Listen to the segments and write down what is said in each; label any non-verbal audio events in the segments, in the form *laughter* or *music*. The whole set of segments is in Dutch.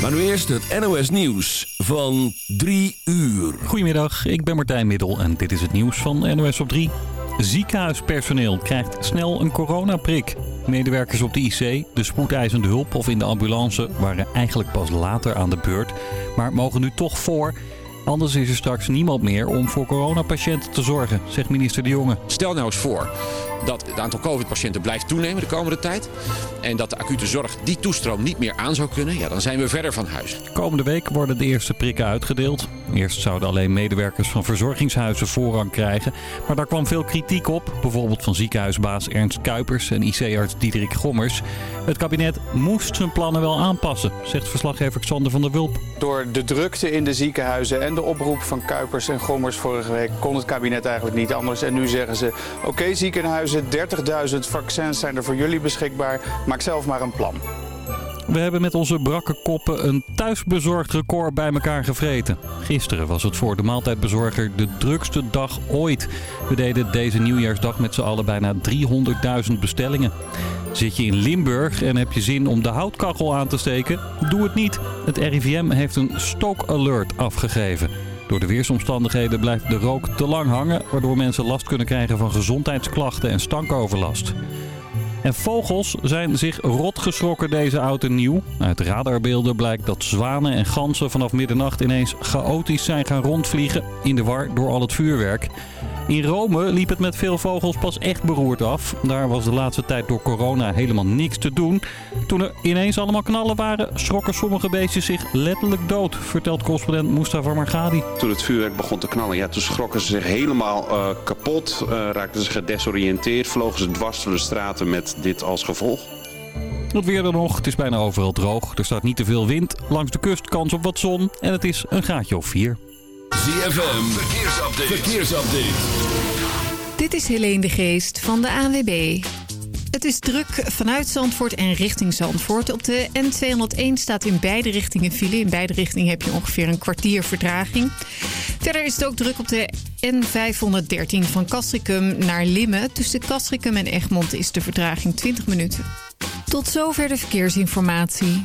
Maar nu eerst het NOS Nieuws van 3 uur. Goedemiddag, ik ben Martijn Middel en dit is het nieuws van NOS op 3. Ziekenhuispersoneel krijgt snel een coronaprik. Medewerkers op de IC, de spoedeisende hulp of in de ambulance waren eigenlijk pas later aan de beurt, maar mogen nu toch voor... Anders is er straks niemand meer om voor coronapatiënten te zorgen, zegt minister De Jonge. Stel nou eens voor dat het aantal covid-patiënten blijft toenemen de komende tijd. En dat de acute zorg die toestroom niet meer aan zou kunnen. Ja, dan zijn we verder van huis. Komende week worden de eerste prikken uitgedeeld. Eerst zouden alleen medewerkers van verzorgingshuizen voorrang krijgen. Maar daar kwam veel kritiek op. Bijvoorbeeld van ziekenhuisbaas Ernst Kuipers en IC-arts Diederik Gommers. Het kabinet moest zijn plannen wel aanpassen, zegt verslaggever Xander van der Wulp. Door de drukte in de ziekenhuizen en de oproep van Kuipers en Gommers vorige week kon het kabinet eigenlijk niet anders. En nu zeggen ze, oké ziekenhuizen, 30.000 vaccins zijn er voor jullie beschikbaar. Maak zelf maar een plan. We hebben met onze brakke koppen een thuisbezorgd record bij elkaar gevreten. Gisteren was het voor de maaltijdbezorger de drukste dag ooit. We deden deze nieuwjaarsdag met z'n allen bijna 300.000 bestellingen. Zit je in Limburg en heb je zin om de houtkachel aan te steken? Doe het niet. Het RIVM heeft een stookalert afgegeven. Door de weersomstandigheden blijft de rook te lang hangen... waardoor mensen last kunnen krijgen van gezondheidsklachten en stankoverlast. En vogels zijn zich rot geschrokken deze oud en nieuw. Uit radarbeelden blijkt dat zwanen en ganzen vanaf middernacht ineens chaotisch zijn gaan rondvliegen... in de war door al het vuurwerk. In Rome liep het met veel vogels pas echt beroerd af. Daar was de laatste tijd door corona helemaal niks te doen. Toen er ineens allemaal knallen waren, schrokken sommige beestjes zich letterlijk dood, vertelt correspondent Mustafa Margadi. Toen het vuurwerk begon te knallen, ja, toen schrokken ze zich helemaal uh, kapot, uh, raakten ze gedesoriënteerd, vlogen ze dwars door de straten met dit als gevolg. Het weer er nog, het is bijna overal droog, er staat niet te veel wind, langs de kust kans op wat zon en het is een graadje of 4. ZFM, verkeersupdate. verkeersupdate. Dit is Helene de Geest van de ANWB. Het is druk vanuit Zandvoort en richting Zandvoort. Op de N201 staat in beide richtingen file. In beide richtingen heb je ongeveer een kwartier vertraging. Verder is het ook druk op de N513 van Castricum naar Limmen. Tussen Castricum en Egmond is de vertraging 20 minuten. Tot zover de verkeersinformatie.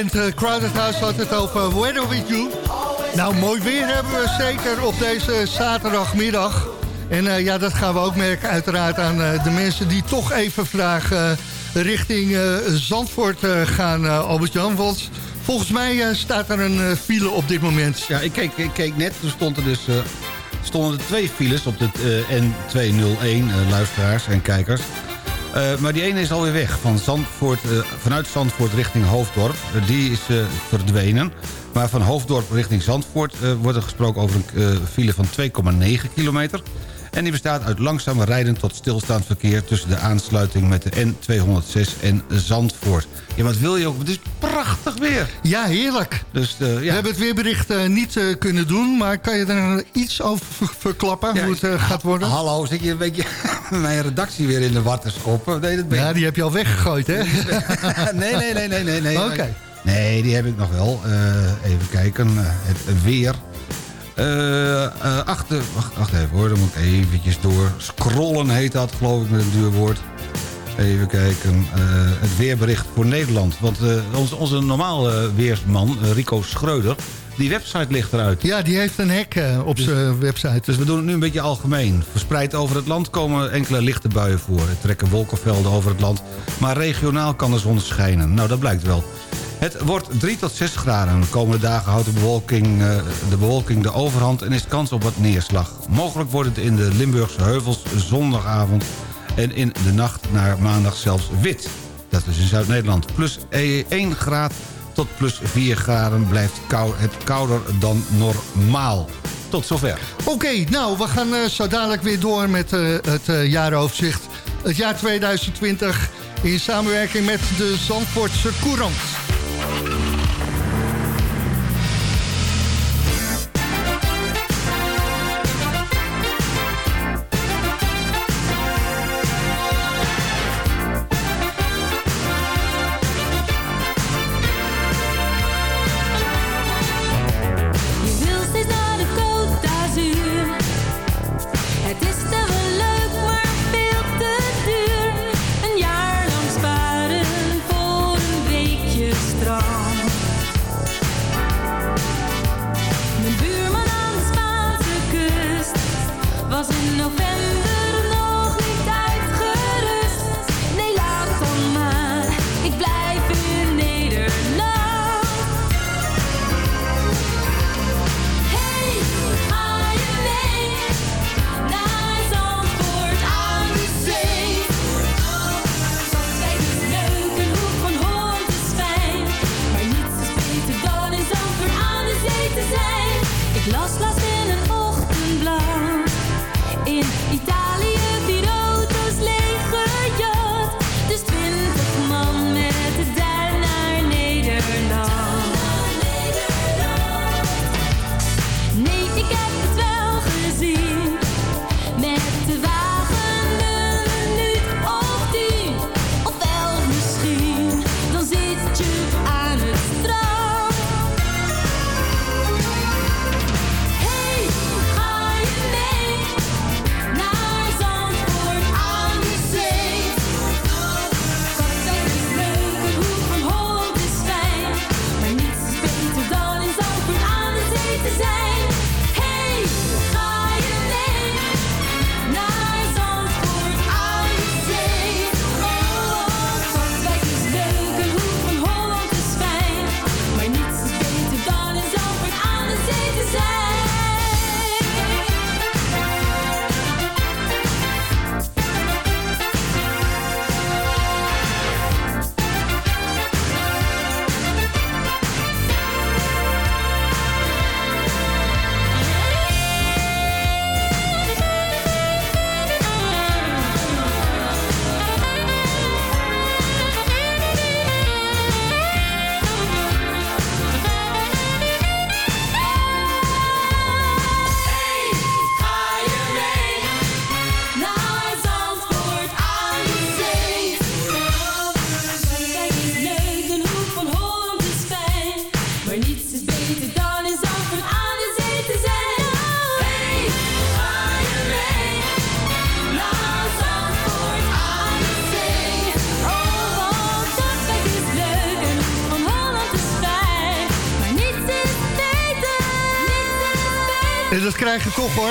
Band eh, Crowded House had het over Weather With You. Nou, mooi weer hebben we zeker op deze zaterdagmiddag. En eh, ja, dat gaan we ook merken uiteraard aan eh, de mensen die toch even eh, richting Zandvoort gaan, Albert-Jan. Volgens mij staat er een file op dit moment. Ja, ik keek, ik keek net, er stond er dus, stonden er twee files op de eh, N201, eh, luisteraars en kijkers. Eh, maar die ene is alweer weg, van Zandvoort, eh, vanuit Zandvoort richting Hoofddorp. Eh, die is verdwenen. Maar van Hoofddorp richting Zandvoort wordt er gesproken over een file van 2,9 kilometer. En die bestaat uit langzaam rijden tot stilstaand verkeer... tussen de aansluiting met de N206 en Zandvoort. Ja, wat wil je ook? Het is prachtig weer. Ja, heerlijk. Dus, eh, We ja. hebben het weerbericht eh, niet eh, kunnen doen, maar kan je er iets over ver- verklappen Ja, hoe het gaat worden? Hallo, zit je een beetje *laughs* mijn redactie weer in de war te schoppen? Nee, dat ben Ja, die heb je al weggegooid, hè? *laughs* nee, nee, nee, nee, nee. nee. *laughs* Oké. Nee, die heb ik nog wel. Even kijken. Het weer. Eh, eh, achter, wacht, wacht even hoor, dan moet ik eventjes door. Scrollen heet dat, geloof ik, met een duur woord. Even kijken. eh, het weerbericht voor Nederland. Want onze, onze normale weersman, Rico Schreuder... die website ligt eruit. Ja, die heeft een hek eh, op zijn website. Dus we doen het nu een beetje algemeen. Verspreid over het land komen enkele lichte buien voor. Er trekken wolkenvelden over het land. Maar regionaal kan de zon schijnen. Nou, dat blijkt wel. Het wordt 3 tot 6 graden. De komende dagen houdt de bewolking, eh, de bewolking de overhand... en is kans op wat neerslag. Mogelijk wordt het in de Limburgse heuvels zondagavond... en in de nacht naar maandag zelfs wit. Dat is in Zuid-Nederland. Plus 1 graad tot plus 4 graden blijft het kouder dan normaal. Tot zover. Oké, nou, we gaan eh, zo dadelijk weer door met eh, het eh, jaaroverzicht. Het jaar 2020 in samenwerking met de Zandvoortse Courant.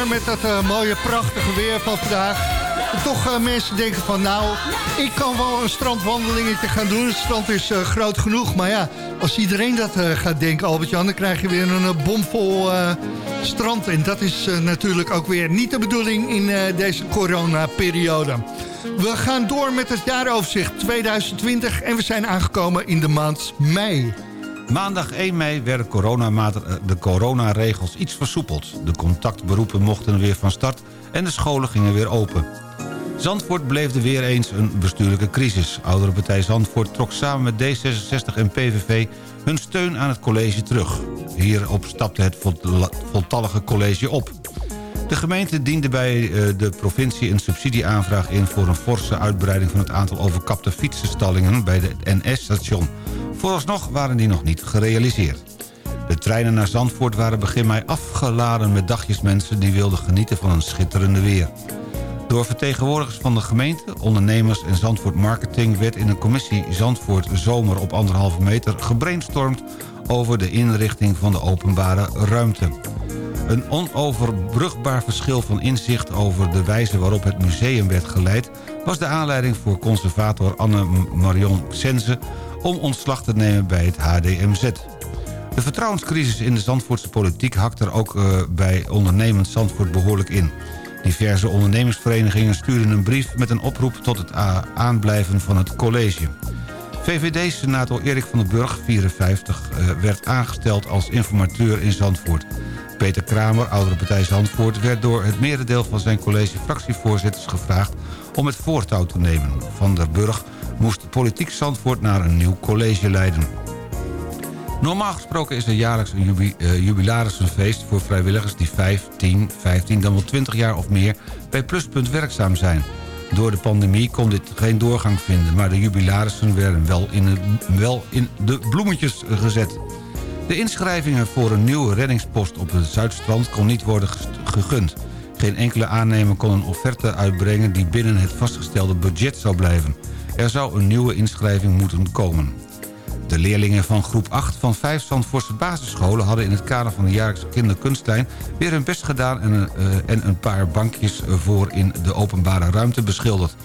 Met dat eh, mooie prachtige weer van vandaag. Toch eh, mensen denken van nou, ik kan wel een strandwandelingetje gaan doen. Het strand is eh, groot genoeg. Maar ja, als iedereen dat gaat denken, Albert-Jan... dan krijg je weer een bomvol strand. En dat is natuurlijk ook weer niet de bedoeling in deze coronaperiode. We gaan door met het jaaroverzicht 2020 en we zijn aangekomen in de maand mei. Maandag 1 mei werden eh, de coronaregels iets versoepeld. De contactberoepen mochten weer van start en de scholen gingen weer open. Zandvoort beleefde weer eens een bestuurlijke crisis. Oudere partij Zandvoort trok samen met D66 en PVV hun steun aan het college terug. Hierop stapte het vol- voltallige college op. De gemeente diende bij eh, de provincie een subsidieaanvraag in... voor een forse uitbreiding van het aantal overkapte fietsenstallingen bij de NS-station. Vooralsnog waren die nog niet gerealiseerd. De treinen naar Zandvoort waren begin mei afgeladen met dagjesmensen... die wilden genieten van een schitterende weer. Door vertegenwoordigers van de gemeente, ondernemers en Zandvoort Marketing... werd in een commissie Zandvoort Zomer op anderhalve meter gebrainstormd... over de inrichting van de openbare ruimte. Een onoverbrugbaar verschil van inzicht over de wijze waarop het museum werd geleid... was de aanleiding voor conservator Anne-Marion Sense... om ontslag te nemen bij het HDMZ. De vertrouwenscrisis in de Zandvoortse politiek hakt er ook eh, bij ondernemend Zandvoort behoorlijk in. Diverse ondernemingsverenigingen stuurden een brief met een oproep tot het aanblijven van het college. VVD-senator Erik van den Burg, 54, eh, werd aangesteld als informateur in Zandvoort. Peter Kramer, oudere partij Zandvoort, werd door het merendeel van zijn college fractievoorzitters gevraagd om het voortouw te nemen. Van der Burg moest politiek Zandvoort naar een nieuw college leiden. Normaal gesproken is er jaarlijks een eh, jubilarissenfeest voor vrijwilligers die 5, 10, 15, dan wel 20 jaar of meer bij Pluspunt werkzaam zijn. Door de pandemie kon dit geen doorgang vinden, maar de jubilarissen werden wel in, de, wel in de bloemetjes gezet. De inschrijvingen voor een nieuwe reddingspost op het Zuidstrand kon niet worden gegund. Geen enkele aannemer kon een offerte uitbrengen die binnen het vastgestelde budget zou blijven. Er zou een nieuwe inschrijving moeten komen. De leerlingen van groep 8 van vijf Zandvoortse basisscholen... hadden in het kader van de jaarlijkse kinderkunstlijn... weer hun best gedaan en een, eh, en een paar bankjes voor in de openbare ruimte beschilderd.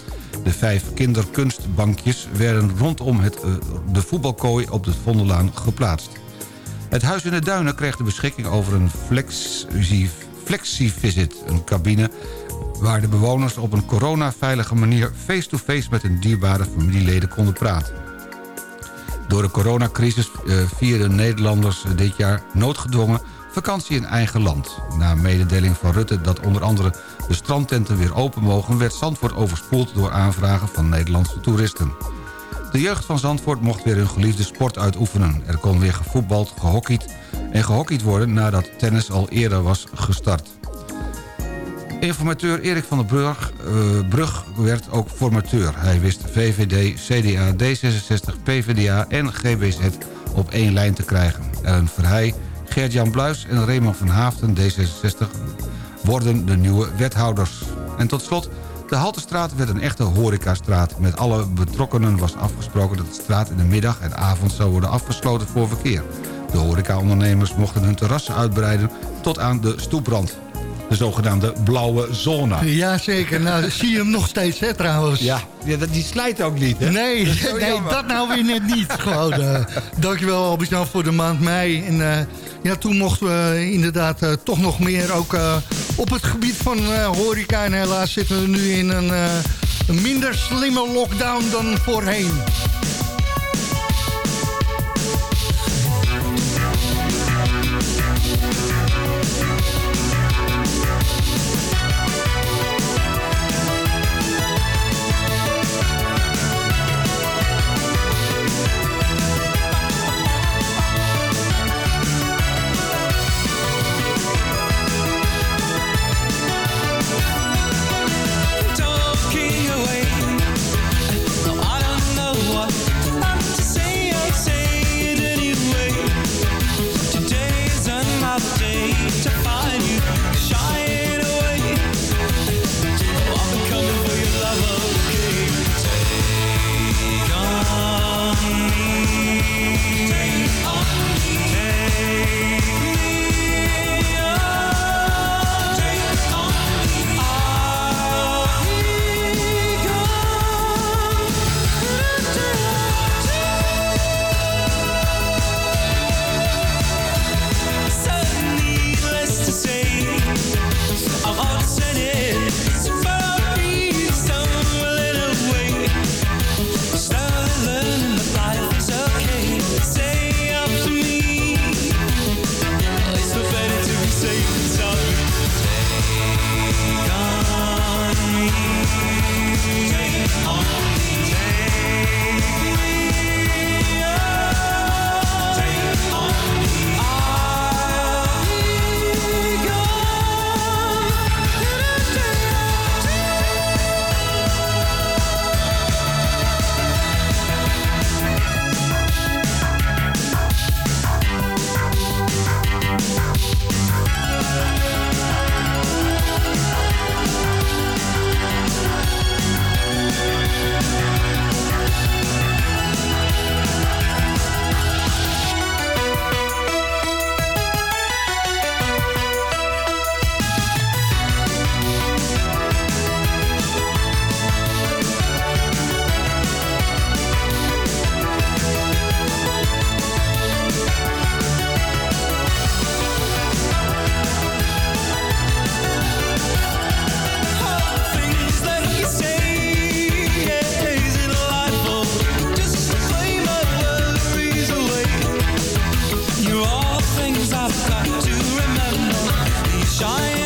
De vijf kinderkunstbankjes werden rondom het, eh, de voetbalkooi op de Vondellaan geplaatst. Het Huis in de Duinen kreeg de beschikking over een flexi- flexi-visit, een cabine waar de bewoners op een coronaveilige manier face-to-face met hun dierbare familieleden konden praten. Door de coronacrisis eh, vierden Nederlanders dit jaar noodgedwongen vakantie in eigen land. Na mededeling van Rutte dat onder andere de strandtenten weer open mogen... werd Zandvoort overspoeld door aanvragen van Nederlandse toeristen. De jeugd van Zandvoort mocht weer hun geliefde sport uitoefenen. Er kon weer gevoetbald, gehockeyd en gehockeyd worden... nadat tennis al eerder was gestart. Informateur Erik van der Brug, eh, Brug werd ook formateur. Hij wist VVD, CDA, D66, PvdA en GBZ op één lijn te krijgen. Ellen Verheij, Gert-Jan Bluis en Raymond van Haafden, D66, worden de nieuwe wethouders. En tot slot, de Haltestraat werd een echte horecastraat. Met alle betrokkenen was afgesproken dat de straat in de middag en avond zou worden afgesloten voor verkeer. De horecaondernemers mochten hun terrassen uitbreiden tot aan de stoeprand. De zogenaamde blauwe zone. Jazeker, nou *laughs* zie je hem nog steeds hè trouwens. Ja, ja die slijt ook niet, hè? Nee, Dat nee dat nou weer net niet. Gewoon, eh, dankjewel Albert-Jan voor de maand mei. En eh, ja, toen mochten we inderdaad eh, toch nog meer ook eh, op het gebied van eh, horeca. En helaas zitten we nu in een, eh, een minder slimme lockdown dan voorheen. Things I've got to remember. Be shy.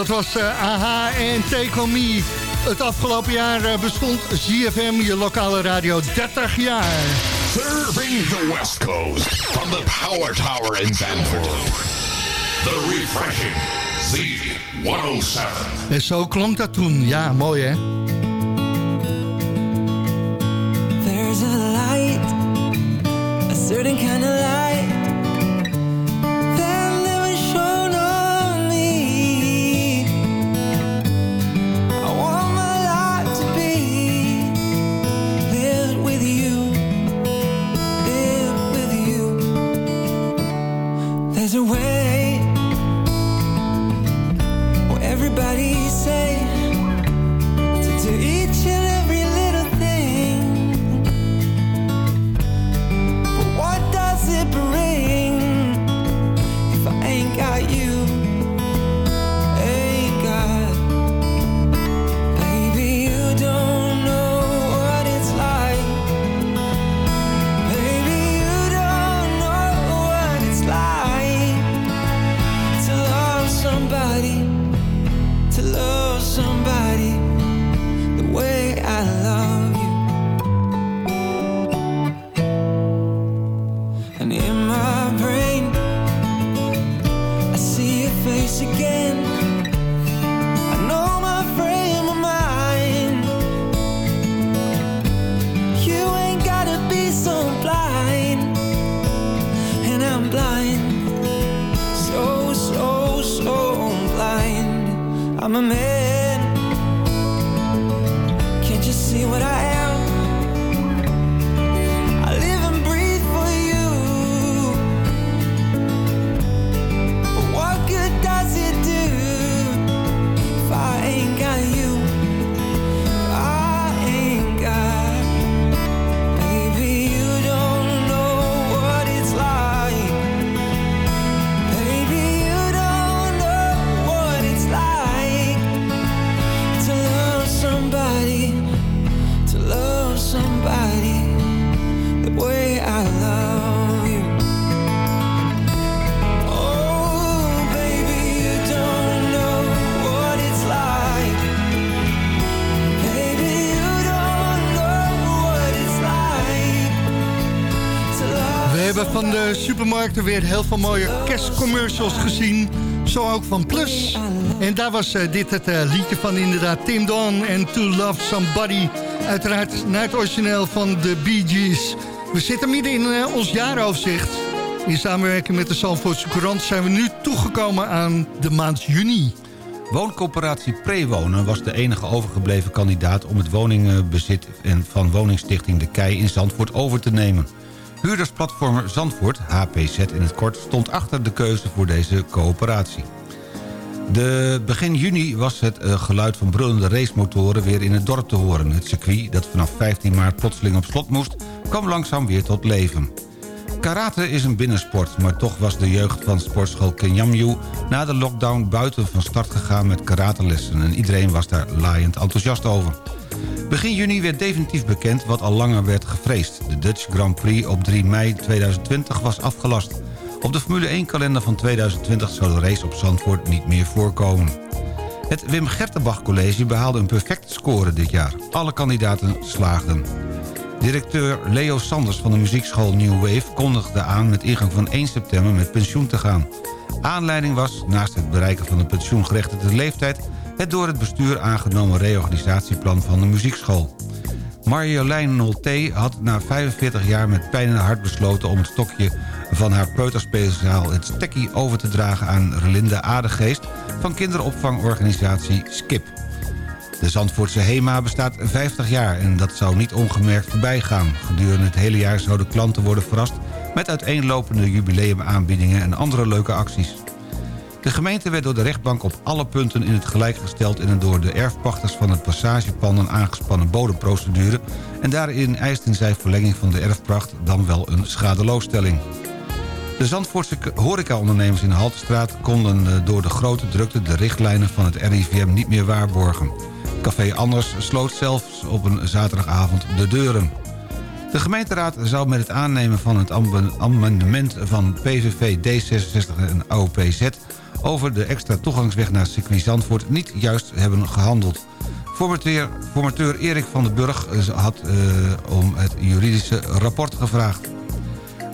Dat was eh, AHA en Take On Me. Het afgelopen jaar eh, bestond ZFM, je lokale radio, 30 jaar. Serving the West Coast from the Power Tower in Zandvoort. The refreshing Z107. En zo klonk dat toen. Ja, mooi hè? There's a light, a certain kind of light supermarkten weer heel veel mooie kerstcommercials gezien. Zo ook van Plus. En daar was eh, dit het eh, liedje van inderdaad Tim Don en To Love Somebody. Uiteraard naar het origineel van de Bee Gees. We zitten midden in eh, ons jaaroverzicht. In samenwerking met de Zandvoortse Courant zijn we nu toegekomen aan de maand juni. Wooncoöperatie Prewonen was de enige overgebleven kandidaat... om het woningbezit en van woningstichting De Kei in Zandvoort over te nemen. Huurdersplatformer Zandvoort, HPZ in het kort... stond achter de keuze voor deze coöperatie. De begin juni was het eh, geluid van brullende racemotoren weer in het dorp te horen. Het circuit, dat vanaf 15 maart plotseling op slot moest... kwam langzaam weer tot leven. Karate is een binnensport, maar toch was de jeugd van sportschool Kenyamju... na de lockdown buiten van start gegaan met karatelessen... en iedereen was daar laaiend enthousiast over. Begin juni werd definitief bekend wat al langer werd gevreesd. De Dutch Grand Prix op 3 mei 2020 was afgelast. Op de Formule 1-kalender van 2020 zou de race op Zandvoort niet meer voorkomen. Het Wim Gertenbach College behaalde een perfecte score dit jaar. Alle kandidaten slaagden. Directeur Leo Sanders van de muziekschool New Wave kondigde aan met ingang van 1 september met pensioen te gaan. Aanleiding was, naast het bereiken van de pensioengerechtigde leeftijd... het door het bestuur aangenomen reorganisatieplan van de muziekschool. Marjolein Nolte had na 45 jaar met pijn in haar hart besloten... om het stokje van haar peuterspeciaal het stekkie over te dragen aan Relinde Adegeest... van kinderopvangorganisatie SKIP. De Zandvoortse HEMA bestaat 50 jaar en dat zou niet ongemerkt voorbij gaan. Gedurende het hele jaar zouden klanten worden verrast... met uiteenlopende jubileumaanbiedingen en andere leuke acties. De gemeente werd door de rechtbank op alle punten in het gelijk gesteld... in een door de erfpachters van het passagepanden aangespannen bodemprocedure... en daarin eisten zij verlenging van de erfpracht dan wel een schadeloosstelling. De Zandvoortse horecaondernemers in de Haltestraat... konden eh, door de grote drukte de richtlijnen van het RIVM niet meer waarborgen. Café Anders sloot zelfs op een zaterdagavond de deuren. De gemeenteraad zou met het aannemen van het amendement van PVV, D66 en AOPZ... over de extra toegangsweg naar circuit Zandvoort niet juist hebben gehandeld. Formateur, formateur Erik van den Burg eh, had uh, om het juridische rapport gevraagd.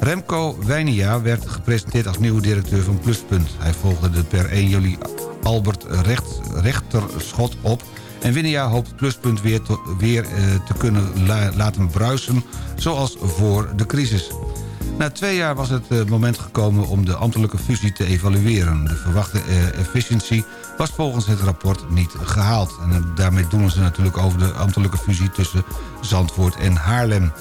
Remco Wijnia werd gepresenteerd als nieuwe directeur van Pluspunt. Hij volgde de per 1 juli Albert Recht, Rechterschot op... en Wijnia hoopt Pluspunt weer, te, weer uh, te kunnen la, laten bruisen... zoals voor de crisis. Na twee jaar was het uh, moment gekomen om de ambtelijke fusie te evalueren. De verwachte uh, efficiëntie was volgens het rapport niet gehaald. En daarmee doen ze natuurlijk over de ambtelijke fusie tussen Zandvoort en Haarlem.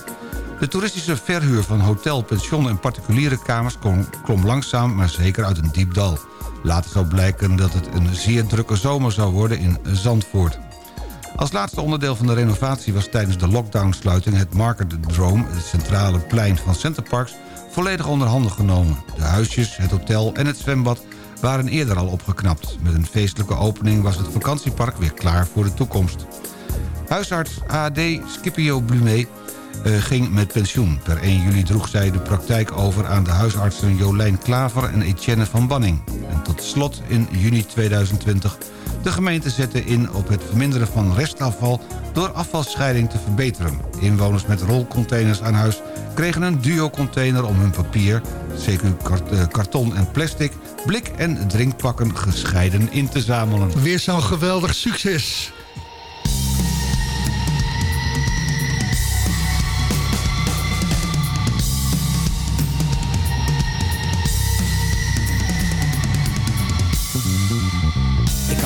De toeristische verhuur van hotel, pension en particuliere kamers... klom langzaam, maar zeker uit een diep dal. Later zou blijken dat het een zeer drukke zomer zou worden in Zandvoort. Als laatste onderdeel van de renovatie was tijdens de lockdownsluiting... het Market Drome, het centrale plein van Centerparks... volledig onder handen genomen. De huisjes, het hotel en het zwembad waren eerder al opgeknapt. Met een feestelijke opening was het vakantiepark weer klaar voor de toekomst. Huisarts AD Scipio Blumet uh, ging met pensioen. Per 1 juli droeg zij de praktijk over aan de huisartsen Jolijn Klaver en Etienne van Banning. En tot slot in juni 2020 de gemeente zette in op het verminderen van restafval door afvalscheiding te verbeteren. Inwoners met rolcontainers aan huis kregen een duo-container om hun papier, zeker karton en plastic, blik en drinkpakken gescheiden in te zamelen. Weer zo'n geweldig succes.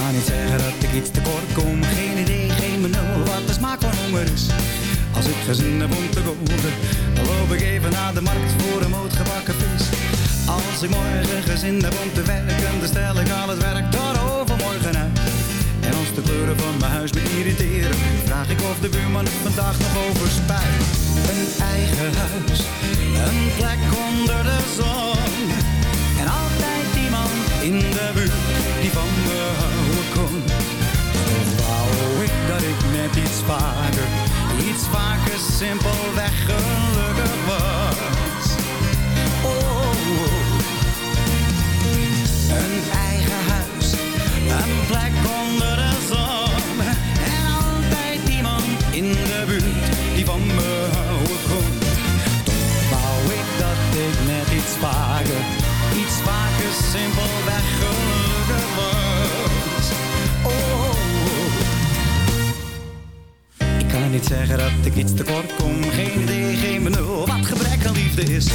Kan niet zeggen dat ik iets tekort kom. Geen idee, geen benul wat de smaak van honger is. Als ik gezin heb om te koken, dan loop ik even naar de markt voor een moot gebakken vis. Als ik morgen gezin heb om te werken, dan stel ik al het werk tot overmorgen uit. En als de kleuren van mijn huis me irriteren, vraag ik of de buurman het vandaag nog over spuit. Een eigen huis, een plek onder de zon. En altijd iemand in de buurt die van net iets vaker, iets vaker simpelweg gelukkig was. Oh, een eigen huis, een plek onder de zon. En altijd iemand in de buurt die van me houden kon. Toch wou ik dat ik net iets vaker, iets vaker simpelweg niet zeggen dat ik iets tekort kom. Geen idee, geen benul, wat gebrek aan liefde is.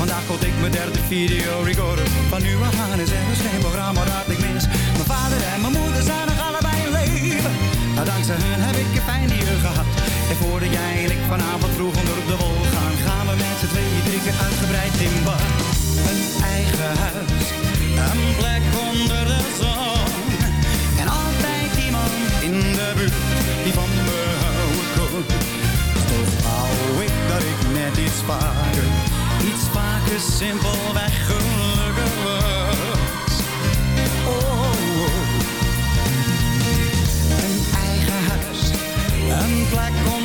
Vandaag kocht ik mijn derde video recorder. Van nu af aan is er dus geen programma dat ik mis. Mijn vader en mijn moeder zijn nog allebei in leven. Maar dankzij hun heb ik een fijn hier gehad. En voordat jij en ik vanavond vroeg onder de wol gaan, gaan we met z'n tweeën drie keer uitgebreid in bad. Een eigen huis, een plek onder de zon. En altijd iemand in de buurt die van me. Toch wou ik dat ik net iets vaker, iets vaker simpelweg gelukkig was. Oh, oh. een eigen huis, een plek onder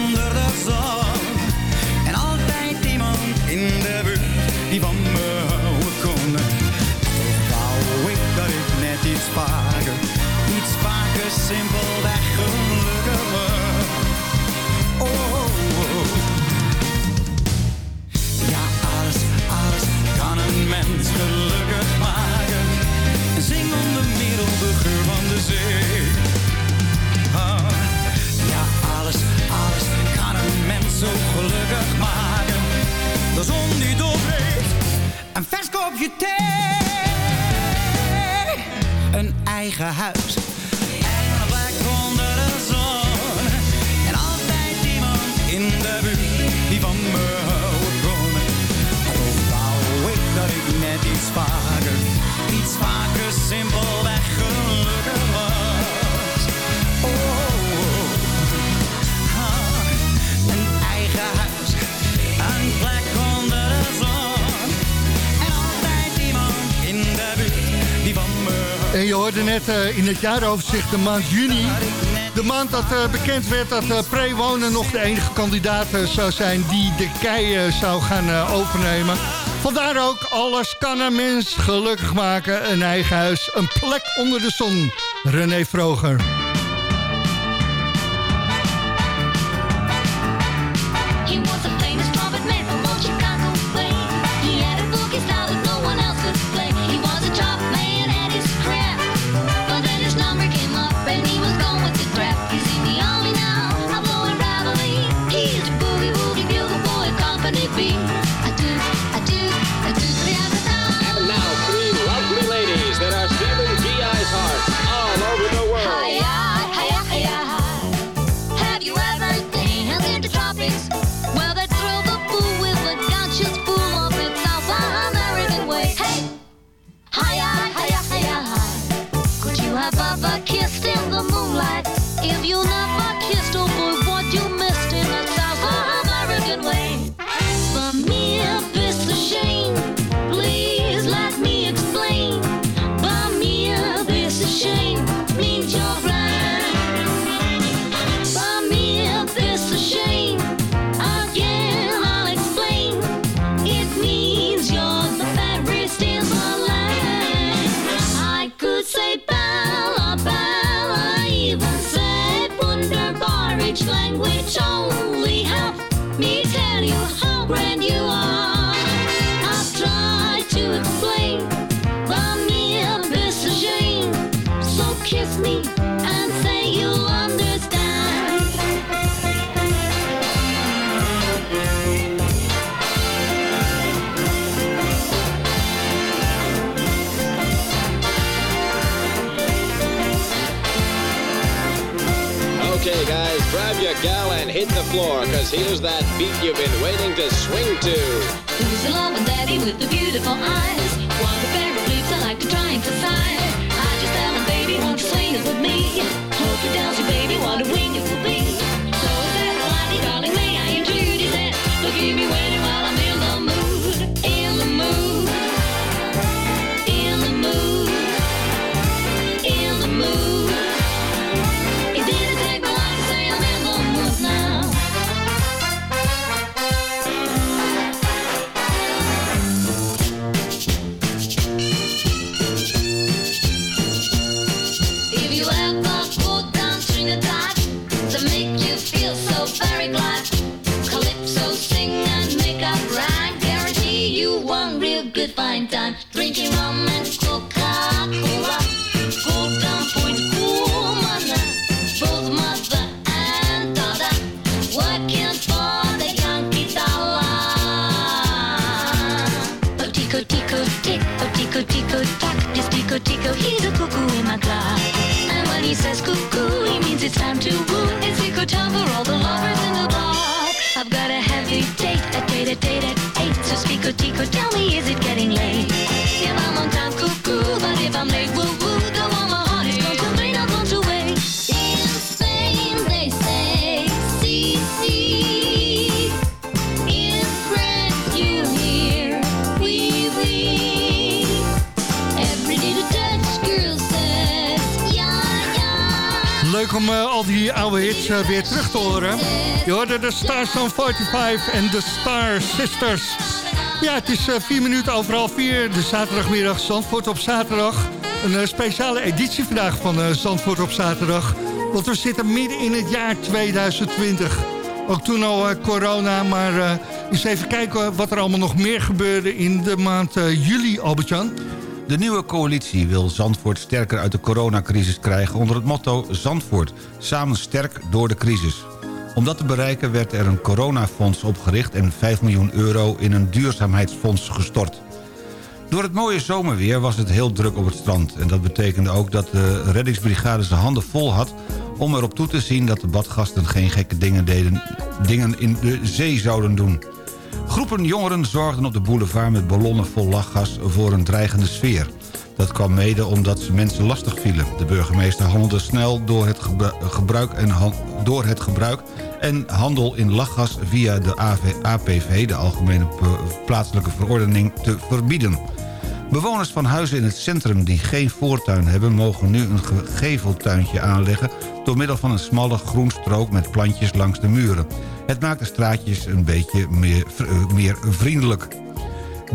in het jaaroverzicht de maand juni. De maand dat eh, bekend werd dat uh, Pre-Wonen nog de enige kandidaat eh, zou zijn... die de kei zou gaan overnemen. Vandaar ook, alles kan een mens gelukkig maken. Een eigen huis, een plek onder de zon. René Vroger. hit the floor, cause here's that beat you've been waiting to swing to. Who's the lover daddy with the beautiful eyes? Eh, weer terug te horen. Je hoorde de Stars on 45 en de Star Sisters. Ja, het is uh, vier minuten overal vier. De zaterdagmiddag Zandvoort op zaterdag. Een eh, speciale editie vandaag van Zandvoort op zaterdag. Want we zitten midden in het jaar 2020. Ook toen al corona, maar eens even kijken wat er allemaal nog meer gebeurde in de maand juli, Albertjan. De nieuwe coalitie wil Zandvoort sterker uit de coronacrisis krijgen... onder het motto Zandvoort, samen sterk door de crisis. Om dat te bereiken werd er een coronafonds opgericht... en 5 miljoen euro in een duurzaamheidsfonds gestort. Door het mooie zomerweer was het heel druk op het strand. En dat betekende ook dat de reddingsbrigade zijn handen vol had... om erop toe te zien dat de badgasten geen gekke dingen, deden, dingen in de zee zouden doen. Groepen jongeren zorgden op de boulevard met ballonnen vol lachgas voor een dreigende sfeer. Dat kwam mede omdat ze mensen lastig vielen. De burgemeester handelde snel door het, gebru- gebruik en, door het gebruik en handel in lachgas via de APV, de Algemene Plaatselijke Verordening, te verbieden. Bewoners van huizen in het centrum die geen voortuin hebben... mogen nu een geveltuintje aanleggen... door middel van een smalle groenstrook met plantjes langs de muren. Het maakt de straatjes een beetje meer, eh, meer vriendelijk.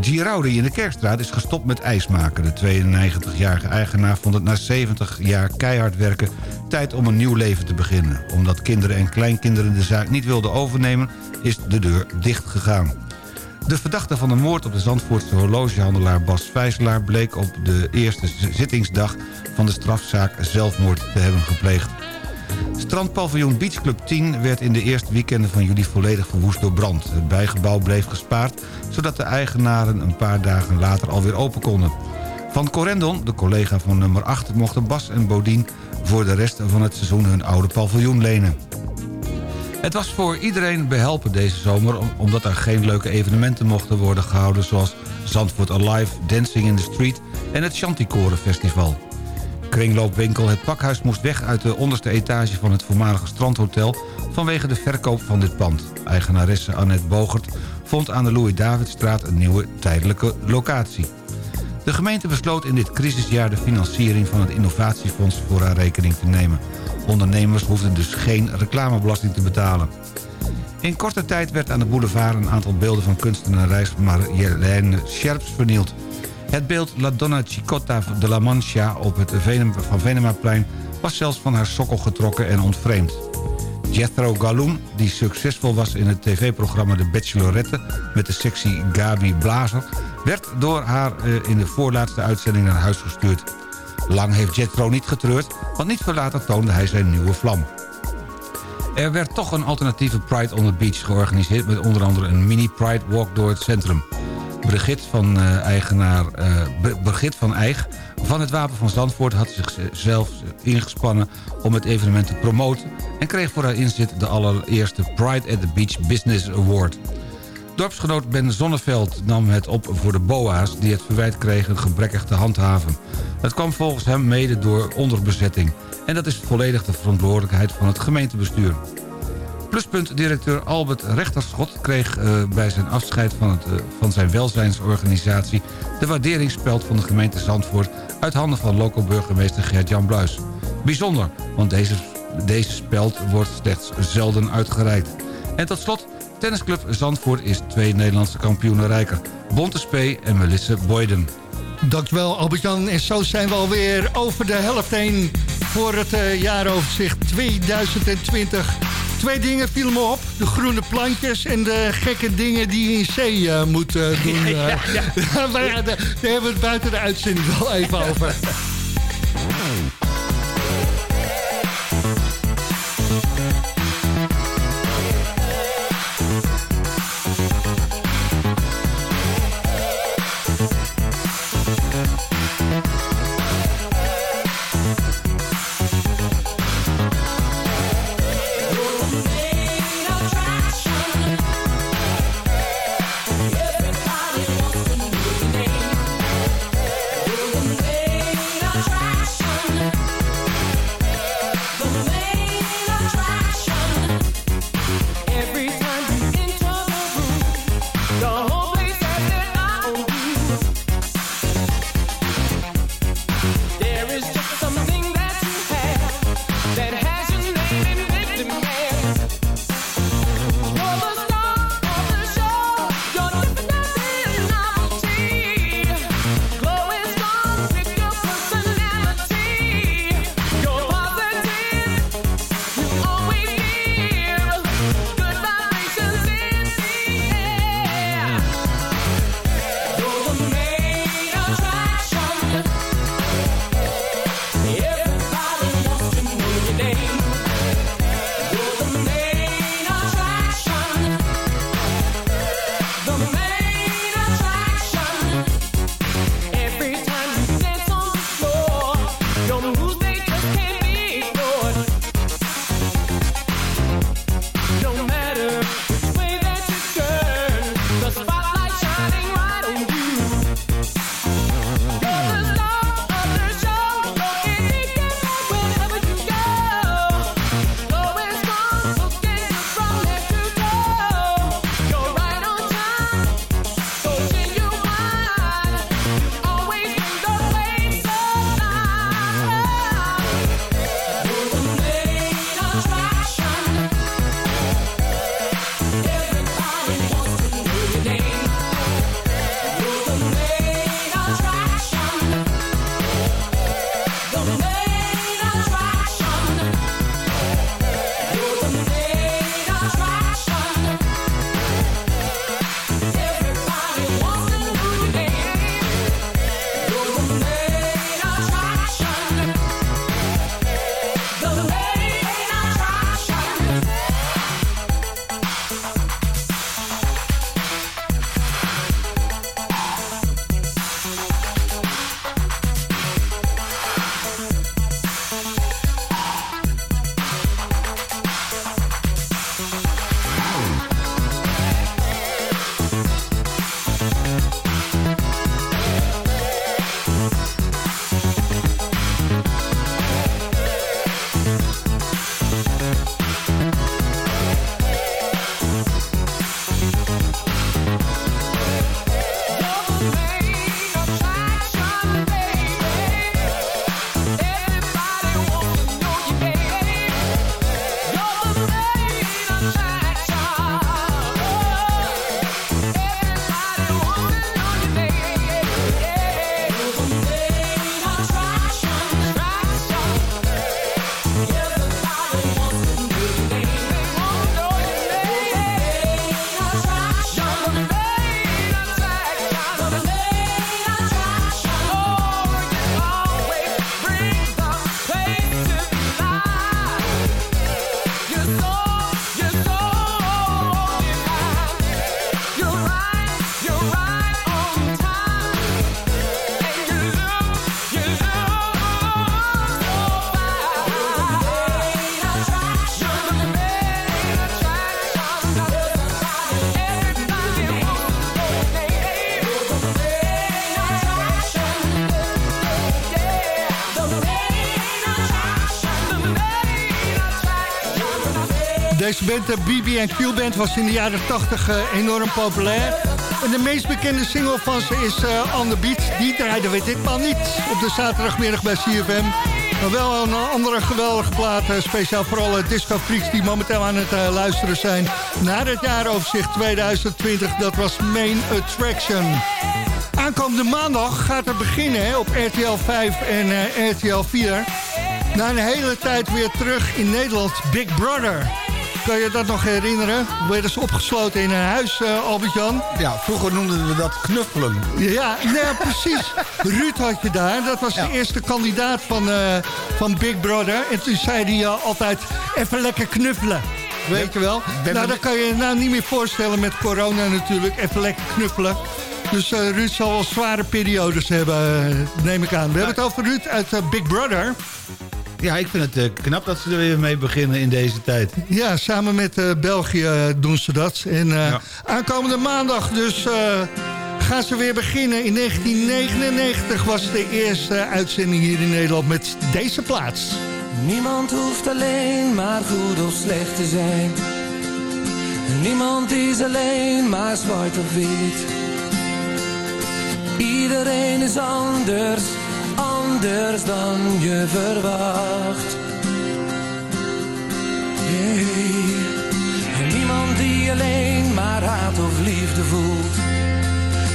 Giraudi in de Kerkstraat is gestopt met ijs maken. De 92-jarige eigenaar vond het na 70 jaar keihard werken... tijd om een nieuw leven te beginnen. Omdat kinderen en kleinkinderen de zaak niet wilden overnemen... is de deur dicht gegaan. De verdachte van de moord op de Zandvoortse horlogehandelaar Bas Vijzelaar... bleek op de eerste zittingsdag van de strafzaak zelfmoord te hebben gepleegd. Strandpaviljoen Beach Club 10 werd in de eerste weekenden van juli volledig verwoest door brand. Het bijgebouw bleef gespaard, zodat de eigenaren een paar dagen later alweer open konden. Van Corendon, de collega van nummer 8, mochten Bas en Bodien voor de rest van het seizoen hun oude paviljoen lenen. Het was voor iedereen behelpen deze zomer... om- omdat er geen leuke evenementen mochten worden gehouden... zoals Zandvoort Alive, Dancing in the Street en het Chanticoren Festival. Kringloopwinkel Het Pakhuis moest weg uit de onderste etage van het voormalige strandhotel... vanwege de verkoop van dit pand. Eigenaresse Annette Bogert vond aan de Louis-Davidstraat een nieuwe tijdelijke locatie. De gemeente besloot in dit crisisjaar de financiering van het innovatiefonds voor haar rekening te nemen. Ondernemers hoefden dus geen reclamebelasting te betalen. In korte tijd werd aan de boulevard een aantal beelden van kunstenares Marjolaine Scherps vernield. Het beeld La Donna Chicotta de la Mancha op het van Venemaplein was zelfs van haar sokkel getrokken en ontvreemd. Jethro Galloon, die succesvol was in het tv-programma De Bachelorette... met de sexy Gabi Blazer... werd door haar eh, in de voorlaatste uitzending naar huis gestuurd. Lang heeft Jethro niet getreurd, want niet veel later toonde hij zijn nieuwe vlam. Er werd toch een alternatieve Pride on the Beach georganiseerd... met onder andere een mini-Pride Walk door het centrum. Brigitte van, eh, eigenaar, Brigitte van Eijk van het Wapen van Zandvoort... had zichzelf ingespannen om het evenement te promoten... en kreeg voor haar inzet de allereerste Pride at the Beach Business Award. Dorpsgenoot Ben Zonneveld nam het op voor de BOA's... die het verwijt kregen gebrekkig te handhaven. Het kwam volgens hem mede door onderbezetting. En dat is volledig de verantwoordelijkheid van het gemeentebestuur. Pluspunt-directeur Albert Rechterschot kreeg eh, bij zijn afscheid van, het, eh, van zijn welzijnsorganisatie... de waarderingspeld van de gemeente Zandvoort... uit handen van loco-burgemeester Gert-Jan Bluis. Bijzonder, want deze, deze speld wordt slechts zelden uitgereikt. En tot slot, tennisclub Zandvoort is twee Nederlandse kampioenen rijker. Bonte Spee en Melisse Boyden. Dankjewel Albert-Jan. En zo zijn we alweer over de helft heen voor het eh, jaaroverzicht 2020. Twee dingen vielen me op. De groene plantjes en de gekke dingen die je in zee eh, moet eh, *laughs* doen. Ja, ja. *laughs* maar ja, daar, daar hebben we het buiten de uitzending wel even over. *laughs* Deze band, de BB&Q Band, was in de jaren 80 eh, enorm populair. En de meest bekende single van ze is eh, On The Beat. Die draaiden we ditmaal niet op de zaterdagmiddag bij CFM. Maar wel een andere geweldige plaat. eh, speciaal voor alle disco freaks die momenteel aan het luisteren zijn. Naar het jaaroverzicht 2020. Dat was Main Attraction. Aankomende maandag gaat het beginnen hè, op RTL 5 en RTL 4. Na een hele tijd weer terug in Nederland. Big Brother. Kan je dat nog herinneren? Werden ze opgesloten in een huis, eh, Albert-Jan? Ja, vroeger noemden we dat knuffelen. Ja, nee, precies. *laughs* Ruud had je daar. Dat was de eerste kandidaat van, eh, van Big Brother. En toen zei hij eh, altijd, even lekker knuffelen. Weet je wel? ben Nou, dat kan je je nou niet meer voorstellen met corona natuurlijk. Even lekker knuffelen. Dus eh, Ruud zal wel zware periodes hebben, neem ik aan. We hebben het over Ruud uit Big Brother. Ja, ik vind het eh, knap dat ze er weer mee beginnen in deze tijd. Ja, samen met eh, België eh, doen ze dat. En eh, aankomende maandag dus eh, gaan ze weer beginnen. In 1999 was de eerste uitzending hier in Nederland met deze plaats. Niemand hoeft alleen maar goed of slecht te zijn. Niemand is alleen maar zwart of wit. Iedereen is anders, anders dan je verwacht. Hey. Niemand die alleen maar haat of liefde voelt.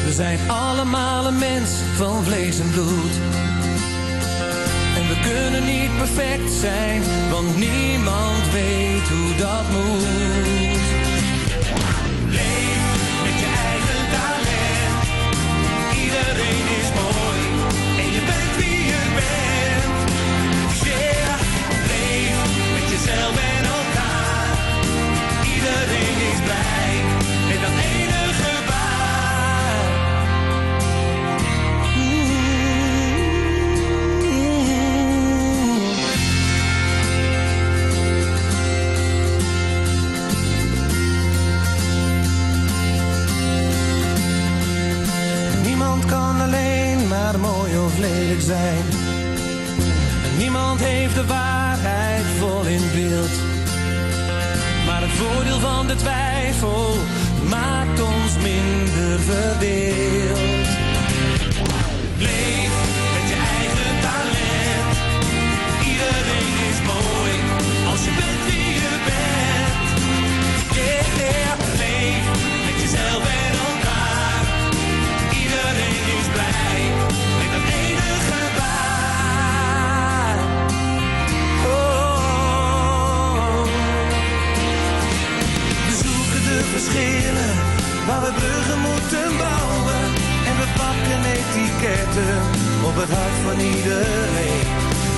We zijn allemaal een mens van vlees en bloed. En we kunnen niet perfect zijn, want niemand weet hoe dat moet. Lelijk zijn. Niemand heeft de waarheid vol in beeld. Maar het voordeel van de twijfel maakt ons minder verdeeld. Leef waar we bruggen moeten bouwen. En we pakken etiketten op het hart van iedereen.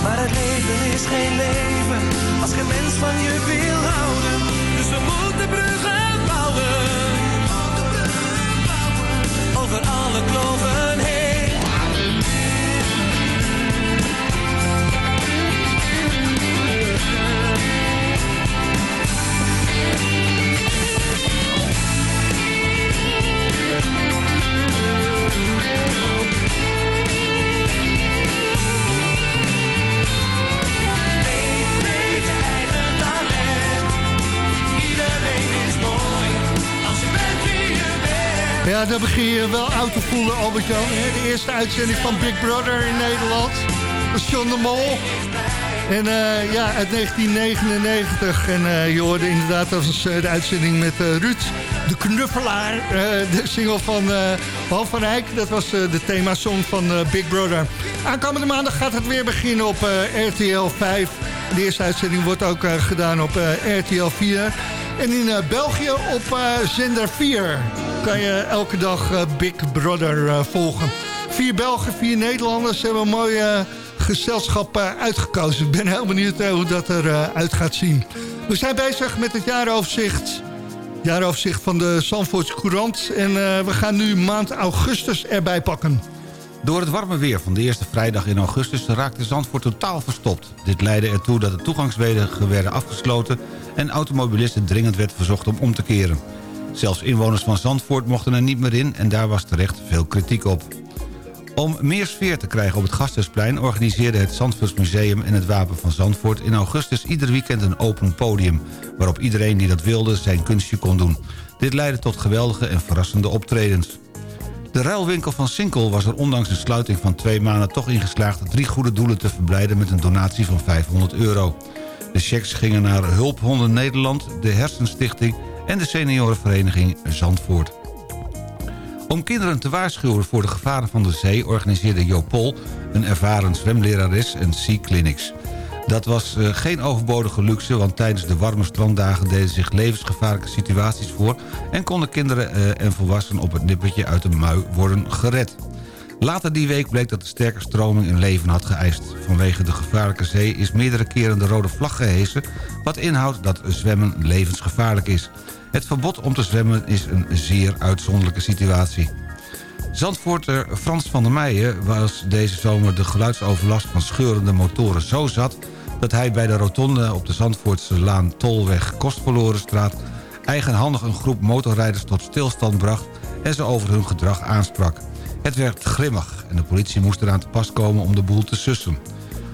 Maar het leven is geen leven als geen mens van je wil houden. Dus we moeten bruggen bouwen. Over alle kloven heen. Ja, dan begin je wel oud te voelen, Albert-Jan. De eerste uitzending van Big Brother in Nederland. John de Mol. En eh, ja, uit 1999. En eh, je hoorde inderdaad, was eh, de uitzending met eh, Ruud, de knuffelaar. de single van Han van Eyck. Dat was de themasong van Big Brother. Aankomende maandag gaat het weer beginnen op RTL 5. De eerste uitzending wordt ook gedaan op RTL 4. En in eh, België op eh, zender 4 kan je elke dag eh, Big Brother volgen. Vier Belgen, vier Nederlanders hebben een mooi eh, gezelschap uitgekozen. Ik ben heel benieuwd hoe dat eruit uit gaat zien. We zijn bezig met het jaaroverzicht. Jaaroverzicht van de Zandvoortse Courant. En we gaan nu maand augustus erbij pakken. Door het warme weer van de eerste vrijdag in augustus raakte Zandvoort totaal verstopt. Dit leidde ertoe dat de toegangswegen werden afgesloten... en automobilisten dringend werd verzocht om om te keren. Zelfs inwoners van Zandvoort mochten er niet meer in... en daar was terecht veel kritiek op. Om meer sfeer te krijgen op het Gasthuisplein... organiseerde het Zandvoortsmuseum en het Wapen van Zandvoort... in augustus ieder weekend een open podium... waarop iedereen die dat wilde zijn kunstje kon doen. Dit leidde tot geweldige en verrassende optredens. De ruilwinkel van Sinkel was er ondanks een sluiting van twee maanden... toch in geslaagd drie goede doelen te verblijden met een donatie van 500 euro. De checks gingen naar Hulphonden Nederland, de Hersenstichting... en de seniorenvereniging Zandvoort. Om kinderen te waarschuwen voor de gevaren van de zee... organiseerde Jopol, een ervaren zwemlerares, een Sea Clinics. Dat was eh, geen overbodige luxe, want tijdens de warme stranddagen... deden zich levensgevaarlijke situaties voor... en konden kinderen eh, en volwassenen op het nippertje uit de mui worden gered. Later die week bleek dat de sterke stroming een leven had geëist. Vanwege de gevaarlijke zee is meerdere keren de rode vlag gehesen... wat inhoudt dat zwemmen levensgevaarlijk is. Het verbod om te zwemmen is een zeer uitzonderlijke situatie. Zandvoorter Frans van der Meijen was deze zomer de geluidsoverlast van scheurende motoren zo zat... dat hij bij de rotonde op de Zandvoortse Laan Tolweg Kostverlorenstraat... eigenhandig een groep motorrijders tot stilstand bracht en ze over hun gedrag aansprak. Het werd grimmig en de politie moest eraan te pas komen om de boel te sussen.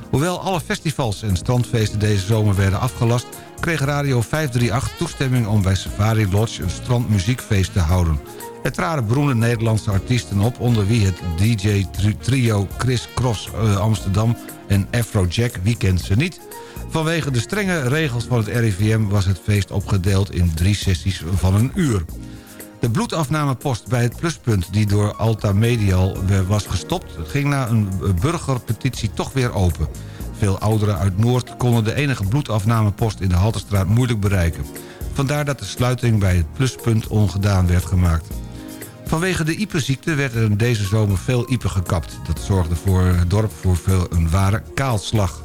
Hoewel alle festivals en strandfeesten deze zomer werden afgelast... kreeg Radio 538 toestemming om bij Safari Lodge een strandmuziekfeest te houden. Er traden beroemde Nederlandse artiesten op... onder wie het DJ-trio Chris Cross eh, Amsterdam en Afrojack, wie kent ze niet... Vanwege de strenge regels van het RIVM was het feest opgedeeld in drie sessies van een uur. De bloedafnamepost bij het pluspunt die door Alta Medial was gestopt... ging na een burgerpetitie toch weer open. Veel ouderen uit Noord konden de enige bloedafnamepost in de Halterstraat moeilijk bereiken. Vandaar dat de sluiting bij het pluspunt ongedaan werd gemaakt. Vanwege de iepenziekte werd er deze zomer veel iepen gekapt. Dat zorgde voor het dorp voor veel een ware kaalslag.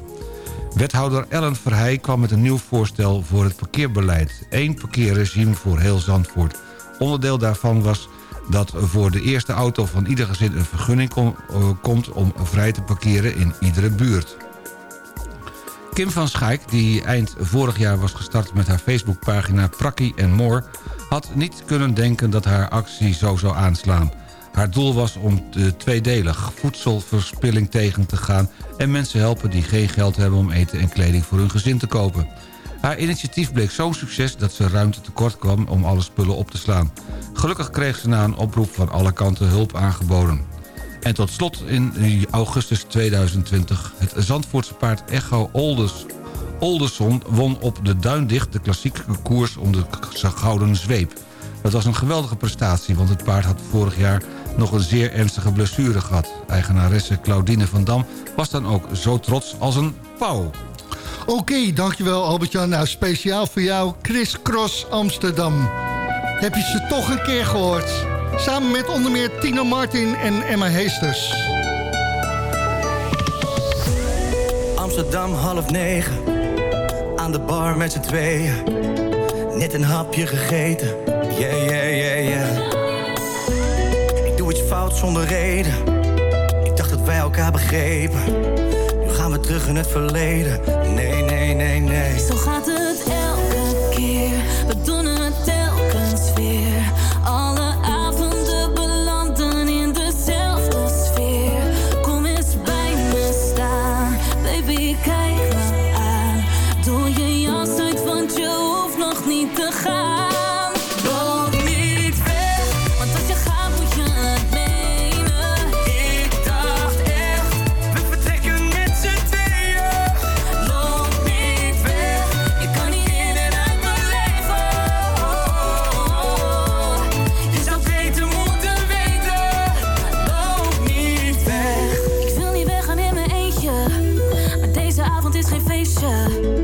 Wethouder Ellen Verheij kwam met een nieuw voorstel voor het parkeerbeleid. Eén parkeerregime voor heel Zandvoort. Onderdeel daarvan was dat voor de eerste auto van ieder gezin een vergunning eh, komt om vrij te parkeren in iedere buurt. Kim van Schaik, die eind vorig jaar was gestart met haar Facebookpagina Prakkie en More... had niet kunnen denken dat haar actie zo zou aanslaan. Haar doel was om eh, tweedelig voedselverspilling tegen te gaan... en mensen helpen die geen geld hebben om eten en kleding voor hun gezin te kopen. Haar initiatief bleek zo'n succes dat ze ruimte tekort kwam om alle spullen op te slaan. Gelukkig kreeg ze na een oproep van alle kanten hulp aangeboden. En tot slot in augustus 2020 het Zandvoortse paard Echo Olders. Olderson won op de Duindicht de klassieke koers om de gouden zweep. Dat was een geweldige prestatie, want het paard had vorig jaar nog een zeer ernstige blessure gehad. Eigenaresse Claudine van Dam was dan ook zo trots als een pauw. Oké, dankjewel Albert-Jan. Nou, speciaal voor jou, Chris Cross Amsterdam. heb je ze toch een keer gehoord. Samen met onder meer Tino Martin en Emma Heesters. Amsterdam half negen, aan de bar met z'n tweeën. Net een hapje gegeten, yeah, yeah, yeah, yeah. Ik doe iets fout zonder reden, ik dacht dat wij elkaar begrepen. Gaan terug in het verleden, nee, nee, nee, nee. Zo gaat het is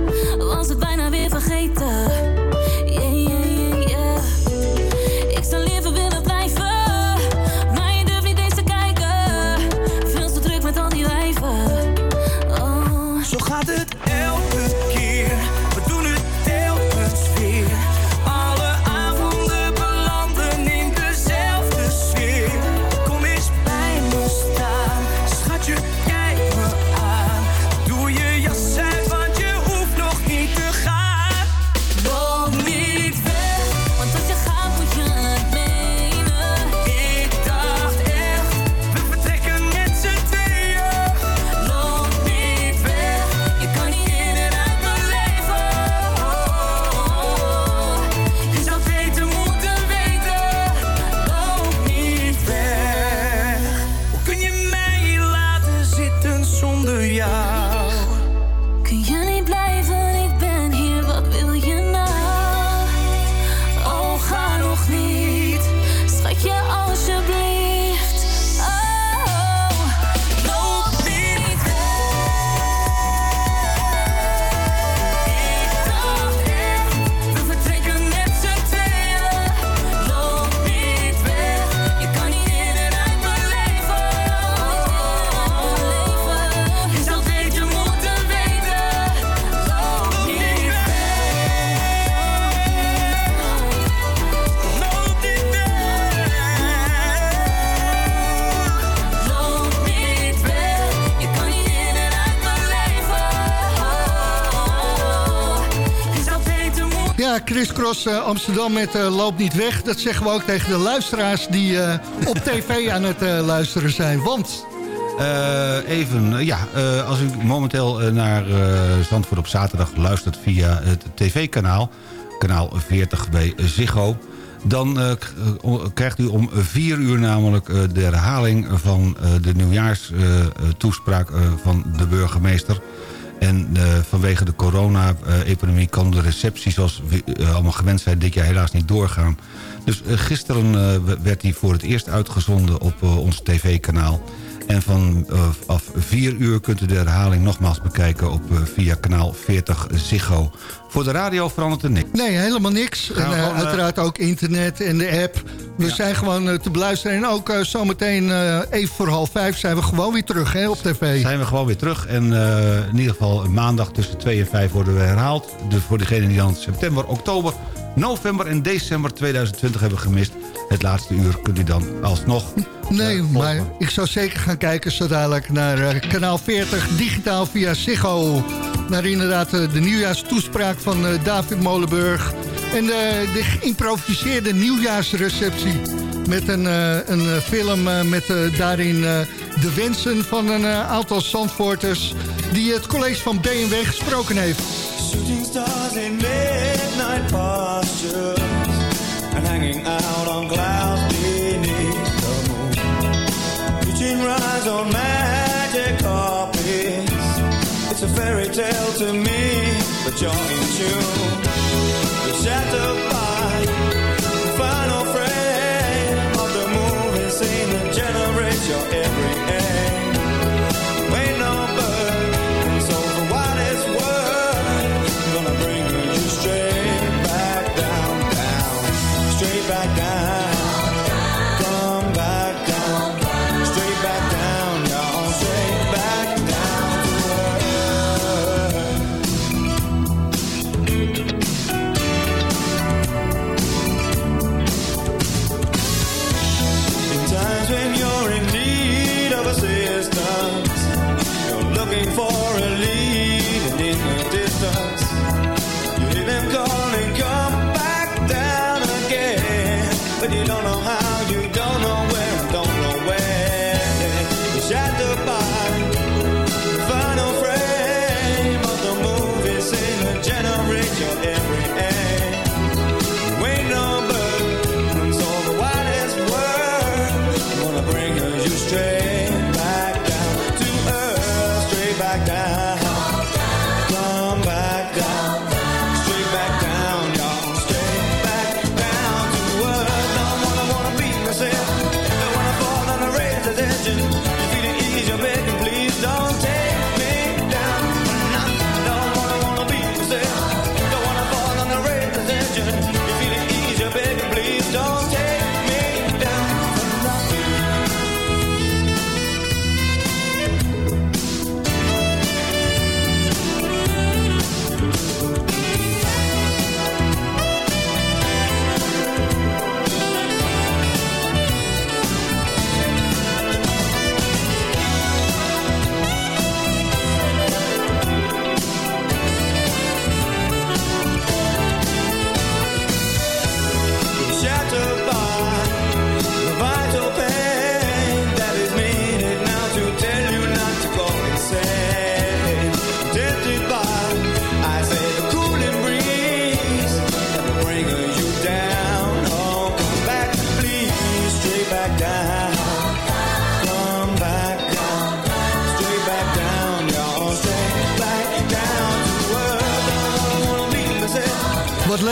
Ja, Chris Cross eh, Amsterdam met eh, Loop niet weg. Dat zeggen we ook tegen de luisteraars die eh, op tv aan het luisteren zijn. Want... Even, ja, als u momenteel naar Zandvoort op zaterdag luistert via het tv-kanaal... kanaal 40 bij Ziggo... dan krijgt u om 4 uur namelijk de herhaling van de nieuwjaarstoespraak eh, van de burgemeester... En eh, vanwege de corona-epidemie kan de receptie zoals we eh, allemaal gewend zijn dit jaar helaas niet doorgaan. Dus eh, gisteren werd hij voor het eerst uitgezonden op ons tv-kanaal. En van eh, af 4 uur kunt u de herhaling nogmaals bekijken op eh, via kanaal 40 Ziggo. Voor de radio verandert er niks. Nee, helemaal niks. En eh, gewoon, uiteraard ook internet en de app. We zijn gewoon te beluisteren. En ook eh, zometeen even voor half vijf zijn we gewoon weer terug hè, op tv. Zijn we gewoon weer terug. En in ieder geval maandag tussen 2 en 5 worden we herhaald. Dus voor degenen die dan september, oktober, november en december 2020 hebben gemist. Het laatste uur kunt u dan alsnog... Nee, maar ik zou zeker gaan kijken zo dadelijk naar eh, kanaal 40 digitaal via Ziggo. Naar inderdaad eh, de nieuwjaarstoespraak van eh, David Molenburg. En de, de geïmproviseerde nieuwjaarsreceptie. Met een, eh, een eh, film eh, met eh, daarin eh, de wensen van een eh, aantal Zandvoorters... die het college van BMW gesproken heeft. Hanging out on clouds beneath the moon. Reaching rise on magic carpets. It's a fairy tale to me, but you're in tune. You're shattered by the final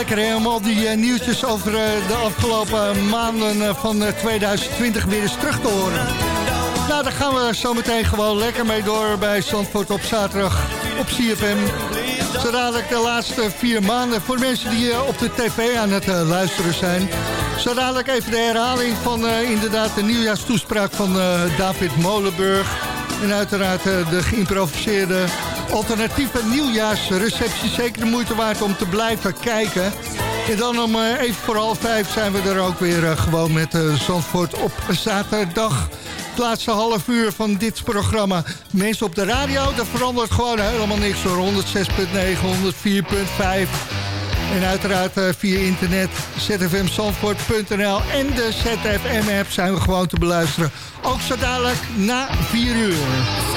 lekker hè, om al die eh, nieuwtjes over eh, de afgelopen maanden eh, van eh, 2020 weer eens terug te horen. Nou, daar gaan we zo meteen gewoon lekker mee door bij Zandvoort op zaterdag op CFM. Zo dadelijk de laatste vier maanden voor mensen die op de tv aan het luisteren zijn. Zo dadelijk even de herhaling van inderdaad de nieuwjaarstoespraak van David Molenburg. En uiteraard de geïmproviseerde alternatieve nieuwjaarsreceptie. Zeker de moeite waard om te blijven kijken. En dan om eh, even voor half vijf zijn we er ook weer eh, gewoon met eh, Zandvoort op zaterdag. Het laatste half uur van dit programma. Mensen op de radio, daar verandert gewoon helemaal niks hoor. 106.9, 104.5. En uiteraard via internet zfmzandvoort.nl en de ZFM-app zijn we gewoon te beluisteren. Ook zo dadelijk na 4 uur.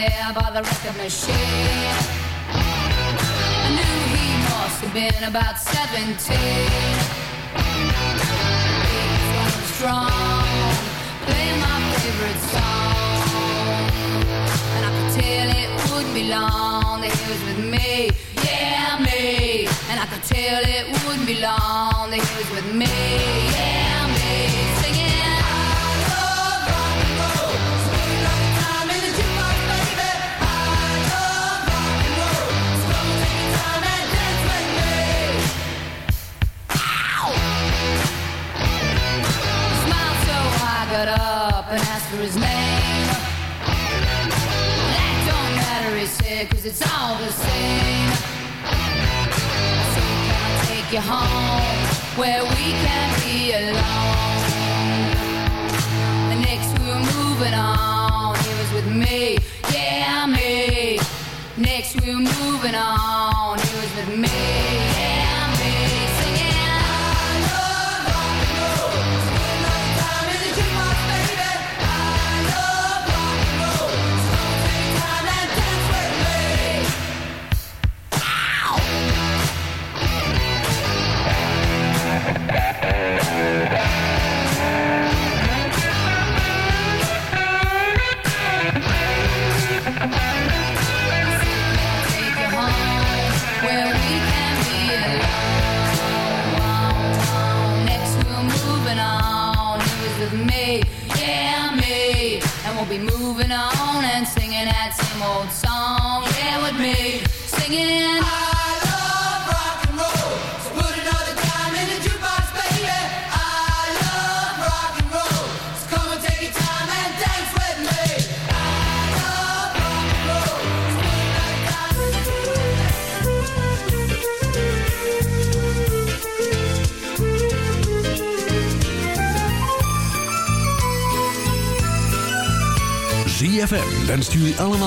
There by the record machine. I knew he must have been about 17. He was strong, playing my favorite song. And I could tell it wouldn't be long that he was with me, yeah, me. And I could tell it wouldn't be long that he was with me, yeah,